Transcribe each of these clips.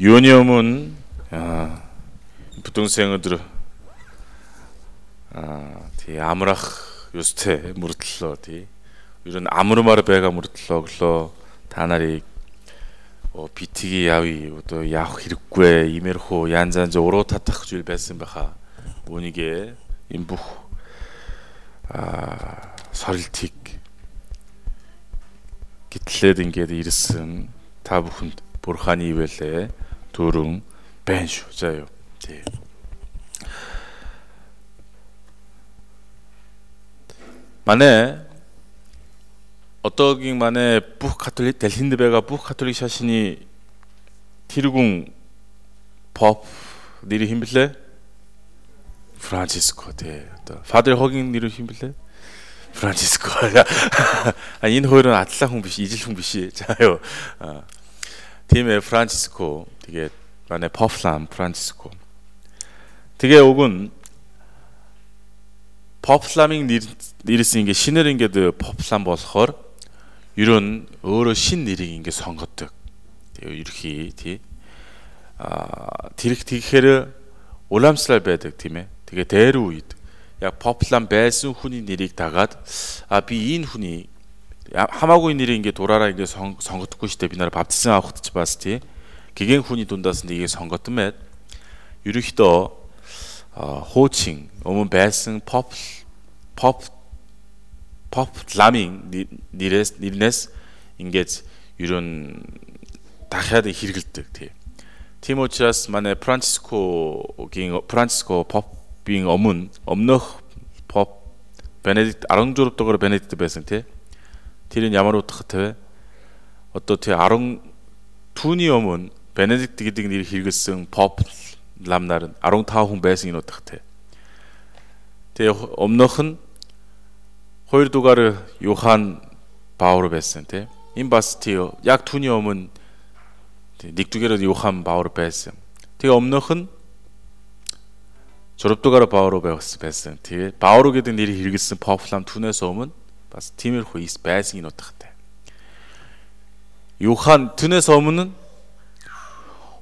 юуны өмнө бүдүүнсэн өдөр аа тий амрах ёстой мөрдлөө тий. Ер нь амрмаар байгаа мөрдлөө өглөө та нарыг оо битгий явъя одоо явах хэрэггүй имерхүү янз янз уруу татах зүйл байсан байхаа үүнийг энэ бүх аа сорилтыг гитлээд ингээд ирсэн та бүхэнд бурханы ивэлээ төрөн байна шүү. За юу. Тий. манай одоогийн манай бүх католик дэлхийд байгаа бүх католик шашны тэрүүн поп нэр хэм блэ? Франциско тий. Одоо Фадер Хогийн нэр хэм блэ? Франциско. А энэ хоёрын адлаа хүн биш, ижил хүн биш. За юу. Тийм ээ Франциско тэгээд манай Пофлам Франциско. Тэгээ уг нь Пофламын нэр нэрээс ингээ шинээр ингээд Пофлам болохоор ер нь өөрөө шин нэрийг ингээ сонгодог. Тэгээ ерхий тий. Аа тэрх тэгэхэр уламжлал байдаг тийм ээ. Тэгээ дээр үед яг Пофлам байсан хүний нэрийг дагаад а би энэ хүний 함하고 있는 일이 이게 도라라 이게 성 선거 듣고 시대 비나라 밥티스나 호트치 바스티 기갱 훈이 돈다스데 이게 선거 뜸에 유르히더 어, 호칭 어문 베승 펍펍펍 라밍 니레스 니네스 인게 이런 다해야돼 히르글 뜻티. 티모치라스만의 프란치스코 긴 프란치스코 퍼빙 어문 엄너 퍼 베네딕트 아랑조롭 떡으로 베네딕트 베센테 хамаагүй нэрийг ингээд дураараа ингээд сонгодохгүй штэ би нараа баптизм авахд ч бас тий гэгэн хүний дундаас нэгийг сонготон байд ерөнхийдөө хуучин өмнө байсан pop pop pop ламын нэрээс нэрнээс ингээд ерөн дахиад хэрэгэлдэг тий Тийм учраас манай Францискогийн Франциско попийн өмнө өмнөх pop Бенедикт 16 дугаар Бенедикт байсан тий Тэр нь ямар утгатай вэ? Одоо тий 10 түүний өмнө Бенедикт гэдэг нэр хэрэгэлсэн поп ламнаар нь 15 хүн байсан энэ утгатай. Тэгээ өмнөх нь 2 дугаар Юхан Баур байсан тий. Энэ бас тий яг түүний өмнө нэг дугаар Юхан Баур байсан. Тэгээ өмнөх нь 6 дугаар Баур байсан. Тэгээ Баур гэдэг нэр хэрэгэлсэн поп лам түүнээс өмнө бас тиймэрхүү ис байсан энэ утгатай. Юхан түнээс өмнө нь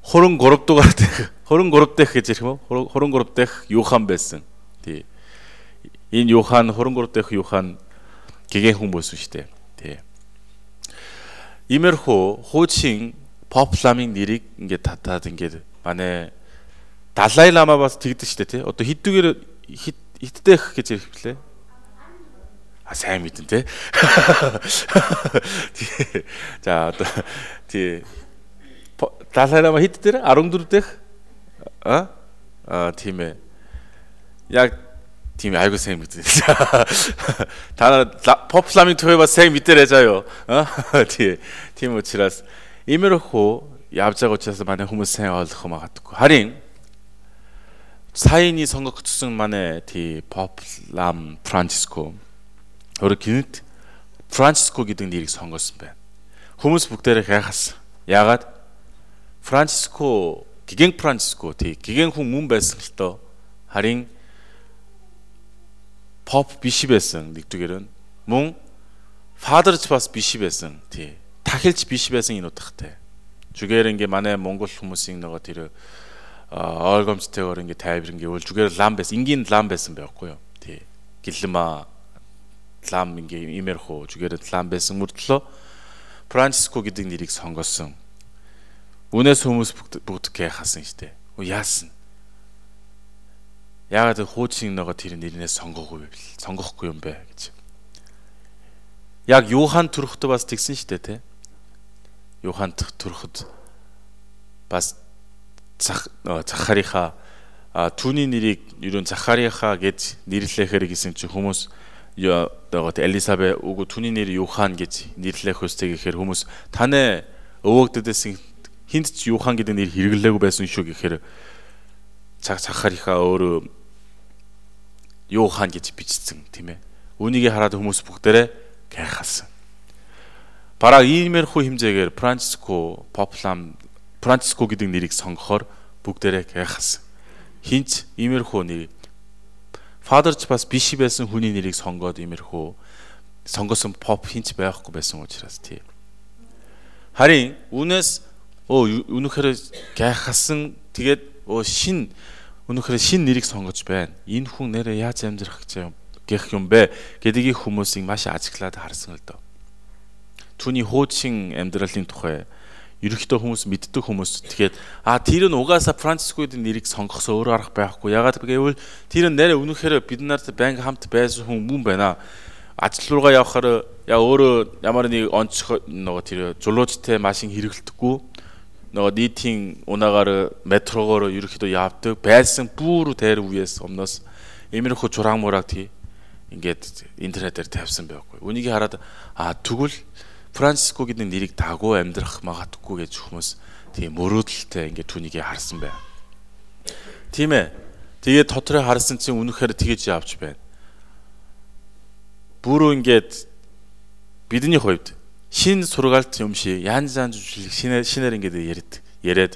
23 дугаар дэх 23 дэх гэж ярих юм уу? 23 дэх Юхан байсан. Тий. Энэ Юхан 23 дэх Юхан гэгэн хүмүүс шүү дээ. Тий. Имерхүү хуучин попламын нэрийг ингээд татаад ингээд манай Далай лама бас тэгдэг шүү дээ тий. Одоо хэддүгээр хитдэх гэж ярих блэ? А сайн мэдэн те. За одоо тий Далайрама хэд дээр 14 дэх а а тийм ээ. Яг тийм айгуу сайн мэдэн. Та попламын төвөө бас сайн мэдэрэй заяо. А тий. Тийм учраас имерхүү явж байгаа учраас манай хүмүүс сайн ойлгох магадгүй. Харин саяны сонгогдсон манай тий поплам Франциско Өөрөөр гинэт Франциско гэдэг нэрийг сонгосон байна. Хүмүүс бүгдээрээ гайхасан. Яагаад Франциско гигэн Франциско тий гигэн хүн мөн байсан л тоо харин поп биш байсан нэгдүгээр нь мөн фадерч бас биш байсан тий тахилч биш байсан энэ утгатай. Зүгээр ингээ манай монгол хүмүүсийн нөгөө тэр ойлгомжтойгоор ингээ тайвар ингээ үл зүгээр лам байсан. Энгийн лам байсан байхгүй юу? Тий. Гэлэма лам ингээ имерхүү зүгээр лам байсан мөртлөө Франциско гэдэг нэрийг сонгосон. Үнээс хүмүүс бүгд гайхасан штэ. Яасан? Яагаад хуучин нөгөө тэр нэрнээс сонгоогүй вэ? Сонгохгүй юм бэ гэж. Яг Юхан төрөхтөө бас тэгсэн штэ те. Юхан төрөхөд бас Захарийнхаа түүний нэрийг ерөн Захарийнхаа гэж нэрлэхээр гэсэн чинь хүмүүс одоо Элизабет үгүй түүний нэр Юхан гэж нэрлэх хөстэй гэхээр хүмүүс таны өвөгдөдөөс хинт ч Юхан гэдэг нэр хэрэглээгүй байсан шүү гэхээр цаг цахарийнхаа өөрөө Юхан гэж бичсэн тийм ээ. Үүнийг хараад хүмүүс бүгдээрээ гайхалсан. Бараг иймэрхүү хэмжээгээр Франциско Поплам Франциско гэдэг нэрийг сонгохоор бүгдээрээ гайхалсан. Хинч иймэрхүү нэр Фадерч бас биш байсан хүний нэрийг сонгоод имерхүү сонгосон поп хинч байхгүй байсан учраас тий. Харин үүнээс оо үнэхээр гайхасан тэгээд оо шин үнэхээр шин нэрийг сонгож байна. Энэ хүн нэрээ яаж амьдрах гэж гэх юм бэ гэдгийг хүмүүсийг маш ажиглаад харсан л доо. Түүний хуучин амьдралын тухай ерөнхийдөө хүмүүс мэддэг хүмүүс тэгээд а тэр нь угаасаа Францискуудын нэрийг сонгохсоо өөр арга байхгүй. Ягаад гэвэл тэр нь нэрээ үнэхээр бид нарт банк хамт байсан хүн мөн байна. Ажил руугаа явхаар яа өөрөө ямар нэг онцгой нөгөө тэр зулуужтай машин хэрэглэдэггүй нөгөө нийтийн унаагаар метрогоор ерөөхдөө явдаг байсан бүр тэр үеэс өмнөөс иймэрхүү чураг мураг тий ингээд интернетээр тавьсан байхгүй. Үнийг хараад а тэгвэл Франциско гэдэг нэрийг дагуу амьдрах магадгүй гэж хүмүүс тийм мөрөөдөлтэй ингээд түүнийг харсан байна. Тийм ээ. Тэгээд дотроо харсан чинь үнэхээр тэгэж явж байна. Бүрөө ингээд бидний хувьд шин сургаалт юм шиг янз янз шинээр шинээр ингээд яриад яриад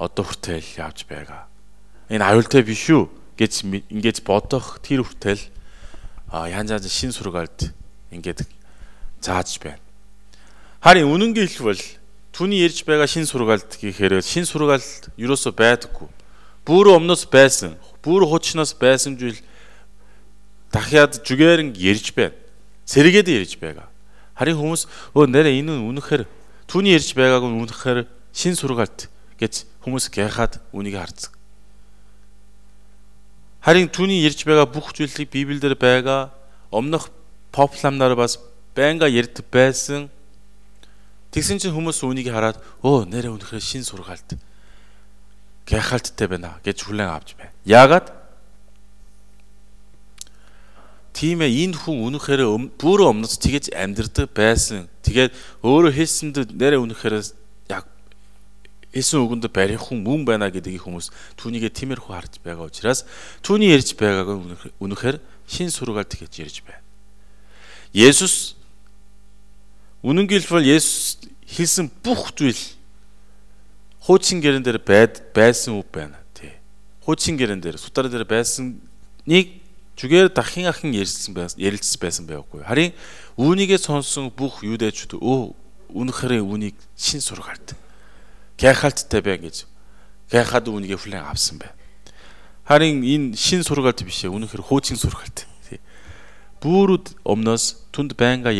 одоо хүртэл явж байгаа. Энэ аюултай биш үү гэж ингээд бодох тэр хүртэл янз янз шин сургаалт ингээд зааж байна. Харин үнэн гэлбэл түүний ярьж байгаа шин сургаалт гэхээр шин сургаалт юусоо байдаггүй. Бүр өмнөөс байсан. Бүр хуучнаас байсан зүйл дахиад жүгээрэн ярьж байна. Сэргээд ярьж байгаа. Харин хүмүүс өө нэрэ энэ үнэхээр түүний ярьж байгааг нь үнэхээр шин сургаалт гэж хүмүүс гайхаад үнийг харцаг. Харин түүний ярьж байгаа бүх зүйлийг Библиэлд байгаа өмнөх попламнаар бас байнга ярьд байсан. Тэгсэн чинь хүмүүс үнийг хараад өө нэрэ үнэхээр шин сургаалт гайхалттай байна гэж хүлээн авч байна. Яагаад Тийм ээ энэ хүн үнэхээр бүрөө өмнөс тэгэж амьдрдаг байсан. Тэгээд өөрөө хэлсэнд нэрээ үнэхээр яг хэлсэн үгэнд барих хүн мөн байна гэдгийг хүмүүс түүнийгээ тиймэрхүү харж байгаа учраас түүний ярьж байгааг үнэхээр шин сургаалт гэж ярьж байна. Есүс үнэн гэлбэл Есүс хэлсэн бүх зүйл хуучин гэрэн дээр байд байсан үг байна тий. Хуучин гэрэн дээр сутар дээр байсныг жүгээр дахин ахин ярилцсан байсан ярилцсан байсан байхгүй. Харин үүнийгээ сонсон бүх юудэчүүд өө үнэхээр үүнийг шин сургаалт. Гайхалттай бай гэж гайхаад үүнийгээ хүлээн авсан байна. Харин энэ шин сургаалт биш ээ үнэхээр хуучин сургаалт. Бүрүүд өмнөөс түнд байнга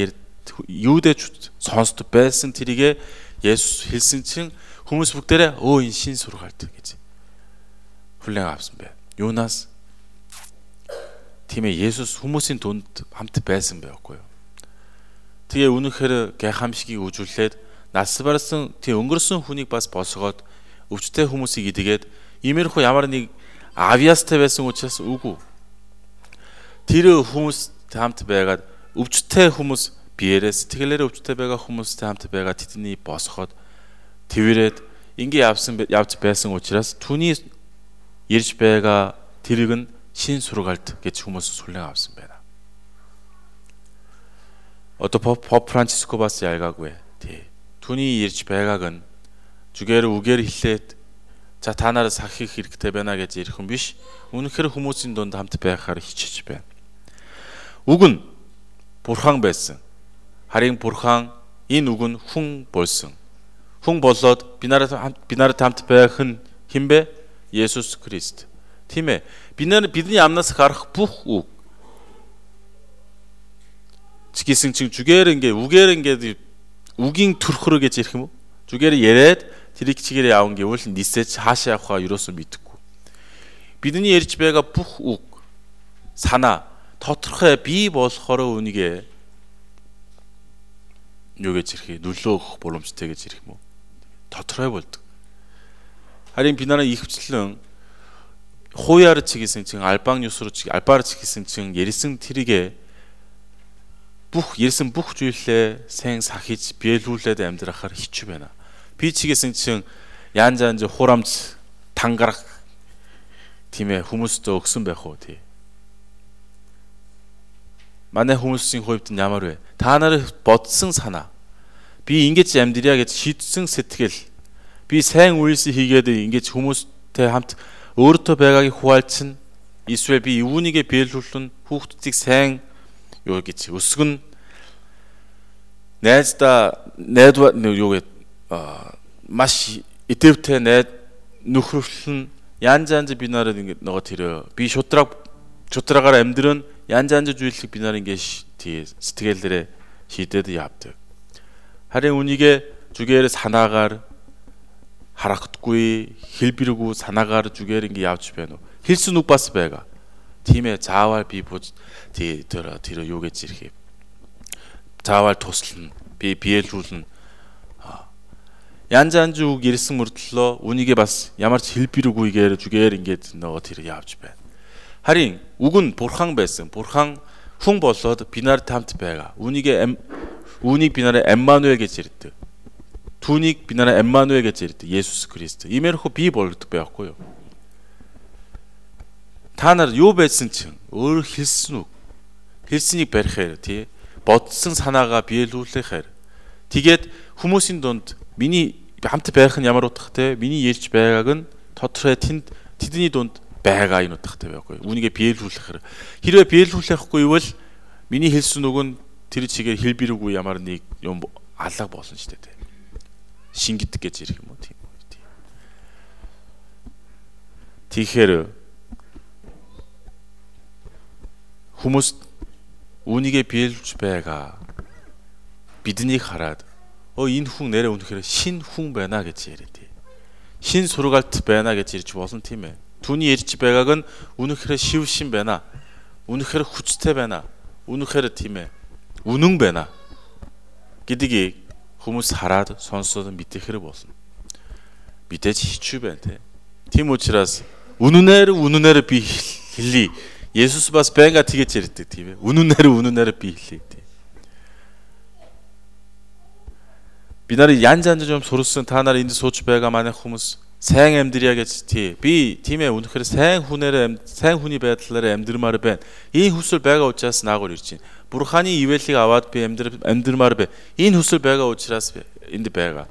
юудэчүүд сонсд байсан тэрийгэ Есүс хэлсэн чинь хүмүүс бүгдээрээ өө энэ шин сургаалт гэж хүлээн авсан байна. Юунаас Тийм ээ Есүс хүмүүсийн дунд хамт байсан байхгүй юу. Тэгээ үнэхээр гайхамшигыг үжүүлээд нас барсан тийм өнгөрсөн хүнийг бас босгоод өвчтэй хүмүүсийг идэгээд иймэрхүү ямар нэг авьяастай байсан учраас үгүй. Тэр хүмүүс хамт байгаад өвчтэй хүмүүс биеэрээ сэтгэлээрээ өвчтэй байгаа хүмүүстэй хамт байгаа тэдний босгоод твэрэд ингээ явсан явж байсан учраас түүний ирж байгаа тэрийг нь шин сургаалт гэж хүмүүс сүлэн авсан байна. Одоо Поп Франциско бас ялгаагүй. Тий. Түүний ирж байгааг нь зүгээр үгээр хэлээд за та нараа сахих хэрэгтэй байна гэж ирэх юм биш. Үнэхээр хүмүүсийн дунд хамт байхаар хичээж байна. Үг нь бурхан байсан. 하링 보르캉 이 누군 훙 볼승. 훙 벌럿 비나르트 비나르트 함트베 흔 힘베 예수스 크리스트. 팀에 비는 비드니 암나스 가르흐 부흐 지기승 층 주게른 게 우게른 게 우깅 투르르겠지 이렇게 뭐 주게르 예렛 디릭치게르 야운 게 훨씬 니세 하시아화 유로스 미트고 비드니 예리치베가 부흐 사나 터트르헤 비버스 허러 운이게 юу гэж ирэх нөлөөх буламжтай гэж ирэх юм уу? Тотрой болдог. Харин би нараа ихвчлэн хуяар чигэсэн чин албан юус руу чиг албаар чигэсэн чин ярьсан тэрийгэ бүх ярьсан бүх зүйлээ сайн сахиж биелүүлээд амьдрахаар хичүү байна. Би чигэсэн чин янз янз хурамц тангараг тийм ээ хүмүүстөө өгсөн байх уу тий. 만에 호물스징 호입든 야마루에 다나르 벗승 사나 비 인게치 엠디리아게 시승 세트겔 비 생우일스 히게드 인게치 호물스테 함트 오르토 베가기 호알친 이스엘 비 우니게 비엘룰룬 후흐틱 생 요게치 우스군. 내즈다 내도 네, 요게 어 마시 이때부터 내 누흐르슨 얀잔즈 비나르는 너가 들여 비 쇼트락 Манай хүмүүсийн хувьд нь ямар вэ? Та нар бодсон санаа. Би ингэж амьдрья гэж шийдсэн сэтгэл. Би сайн үйлс хийгээд ингэж хүмүүстэй хамт өөртөө байгаагийг хуваалцсан эсвэл би үүнийгээ биелүүлэн хүүхдүүдийг сайн юу гэж өсгөн найздаа найдва юу гэж маш идэвхтэй найд нөхрөлн янз янз би нарыг ингээд нөгөө тэр би шудраг шудраагаар амьдрын янз янз зүйлийг би нар ингээд тий сэтгэлээрээ шийдээд явдаг. Харин үнийгээ зүгээр санаагаар харагдахгүй хэлбэргүй санаагаар зүгээр ингээд явж байна уу? Хэлсэн үг бас байгаа. Тийм ээ заавал би бүз тий тэр тэр юу гэж ирэх юм. Заавал туслана. Би биелүүлнэ. Янз янз үг ирсэн мөртлөө үнийгээ бас ямар ч хэлбэргүйгээр зүгээр ингээд нөгөө тэр явж байна. Харин үг нь бурхан байсан. Бурхан хүн болоод бинар тамт байгаа. Үнийгээ үүнийг би нараа Эммануэль гэж ярьдаг. Түүнийг би нараа Эммануэль гэж ярьдаг. Есүс Христ. Иймэрхүү бий болгодог байхгүй юу? Та нар юу байсан чинь өөр хэлсэн үг. Хэлснийг барихаар тий бодсон санаагаа биелүүлэхээр тэгээд хүмүүсийн дунд миний хамт байх нь ямар утгатай миний ярьж байгааг нь тодорхой тэнд тэдний дунд байгаа энэ утгатай байхгүй. Үүнийгээ биелүүлэхээр хэрвээ биелүүлэхгүй бол миний хэлсэн үг нь тэр чигээр хэлбэргүй ямар нэг юм алга болно шүү дээ. Шингэдэг гэж ярих юм уу тийм үү. Тэгэхээр хүмүүс үүнийгээ биелж байгаа биднийг хараад өө энэ хүн нэрээ үнэхээр шин хүн байна гэж яриад. Шин сургаалт байна гэж ярьж болно тийм ээ. 두니 예치 백악은 우누케르 시우신 베나 우누케르 후치테 베나 우누케르 팀에 우능 베나. 기디기 후무 사라드 선수도 밑에 흐르보슨 밑에 지추베한테 티모치라스 우누네르 우누네르 비힐리 예수스 바스 뱅가 티게 체르트 팀에 우누네르 우누네르 비힐리 비나리 얀잔자 좀 소르슨 타나리 인디 소추 베가 마네 후무스 сайн амьдрья гэж тий. Би тийм ээ үнэхээр сайн хүнээр сайн хүний байдлаараа амьдрмаар байна. Энэ хүсэл байгаа учраас наагур ирж байна бурханы ивэлийг аваад би амьдр амьдрмаар бай. Энэ хүсэл байгаа учраас энд байгаа.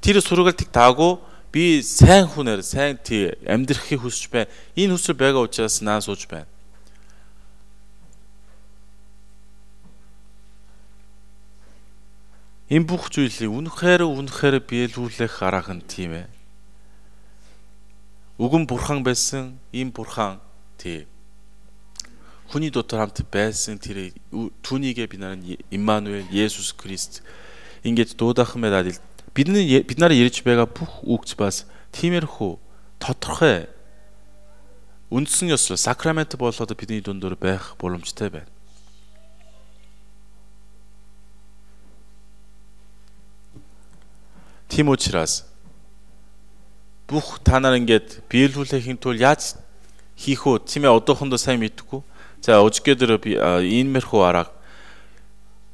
Тэр сургалтыг таагүй би сайн хүнээр сайн тий амьдрахыг хүсэж байна. Энэ хүсэл байгаа учраас наа сууж байна. Энэ бүх зүйлийг үнэхээр үнэхээр биелүүлэх арга нь тийм ээ. Үгэн бурхан байсан, ийм бурхан тий хүний дотор хамт байсан тэр түүнийгээ би нараа Иммануэль Есүс Христ ингээд дуудах мэдад бидний бид нараа ярьж байгаа бүх үгц бас тиймэрхүү тодорхой үндсэн ёслол сакрамент болоод бидний дундор байх боломжтой байна. Тийм учраас бүх та нар ингээд биелүүлэхийн тулд яаж хийх үү? Цэмээ одоохондоо сайн мэдгүй. За өчигдөр би иймэрхүү арга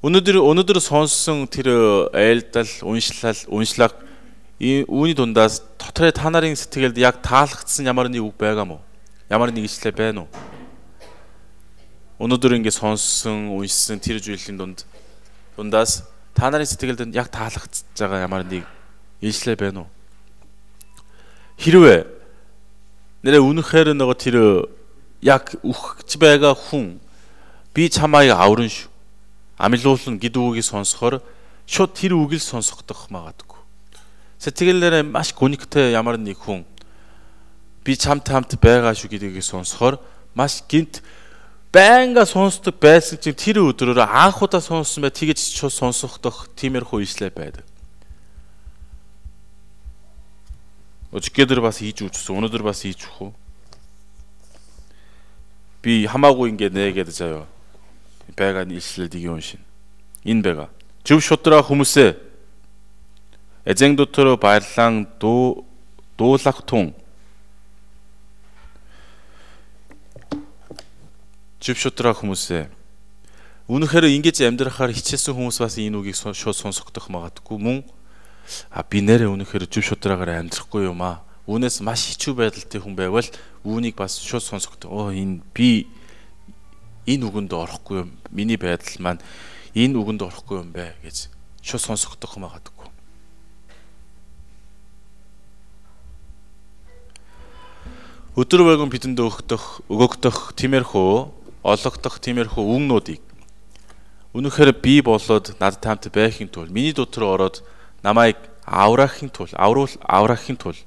Өнөөдөр өнөөдөр сонссон тэр айлдал, уншлал, уншлаг үүний дундаас дотроо та нарын сэтгэлд яг таалагдсан ямар нэг үг байгаа мó? Ямар нэг ишлэл байна уу? Өнөөдөр ингэ сонссон, уншсан тэр зүйлийн дунд дундаас та нарын сэтгэлд яг таалагдж байгаа ямар нэг ишлэл байна уу? Хэрвээ нэрэ үнэхээр нөгөө тэр яг үхэж байгаа хүн би чамайг аврын шүү. Амилуулна гэдэг үгийг сонсохоор шууд тэр үгийг сонсохдох магадгүй. Сэтгэлээрээ маш гүнигтэй ямар нэг хүн би чамтай хамт байгаа шүү гэдгийг сонсохоор маш гинт байнга сонсдог байсан чинь тэр өдрөөр анх удаа сонссон бай тэгэж шууд сонсохдох тиймэрхүү ишлээ байдаг. Өчигдөр бас хийж үзсэн. Өнөөдөр бас хийж өгөх үү? би хамаагүй ингээд нээгээд заяа. Байгаа нийслэлийг уншин. Энэ байгаа. Зөв шудраа хүмүүсээ эзэн дотор баярлан дуу дуулах тун зөв шудраа хүмүүсээ Үнэхээр ингэж амьдрахаар хичээсэн хүмүүс бас энэ үгийг шууд сонсохдох магадгүй мөн а би нэрээ үнэхээр зөв шудраагаар амьдрахгүй юм аа. Үүнээс маш хичүү байдалтай хүн байвал үүнийг бас шууд сонсохдоо оо энэ би энэ үгэнд орохгүй юм. Миний байдал маань энэ үгэнд орохгүй юм бэ гэж шууд сонсохдох юм агадаггүй. Өдөр байгун бидэнд өгөх өгөгдөх тиймэрхүү ологдох тиймэрхүү үгнүүдийг үнэхээр би болоод над таамт байхын тулд миний дотор ороод намайг аврахын тулд авруул аврахын тулд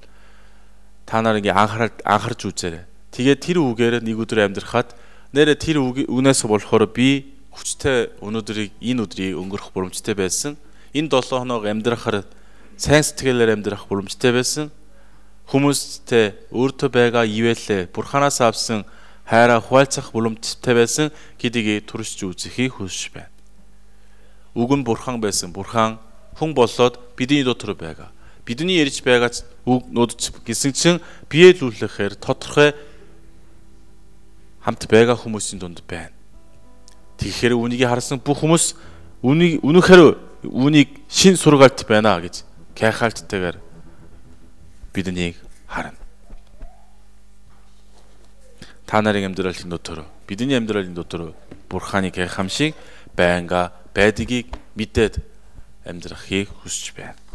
та нар ингээ анхаарал анхарч үзээрэй. Тэгээд тэр үгээр нэг өдөр амьдрахад нэрэ тэр үгнээс болохоор би хүчтэй өнөөдрийг энэ өдрийг өнгөрөх боломжтой байсан. Энэ 7 хоног амьдрахаар сайн сэтгэлээр амьдрах боломжтой байсан. Хүмүүстэй өөртөө байгаа ивэлээ бурханаас авсан хайраа хуваалцах боломжтой байсан гэдгийг туршиж үзэхийг хүсэж байна. Үг нь бурхан байсан. Бурхан хүн болоод бидний дотор байгаа. Бидний ярьж байгаа үг нүүдч гисэн чин биелүүлэхээр тодорхой хамт байгаа хүмүүсийн дунд байна. Тэгэхээр үнийг харсан бүх хүмүүс үнийг үнэхээр үнийг шин сургаалт байна гэж гайхалтайгаар биднийг харна. Та нарын амьдралын дотор бидний амьдралын дотор бурханы гайхамшиг байнга байдгийг мэдээд амьдрахыг хүсэж байна.